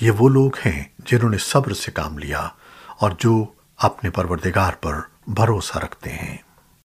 یہ وہ لوگ ہیں جنہوں نے صبر سے کام لیا اور جو اپنے پروردگار پر بھروسہ رکھتے ہیں۔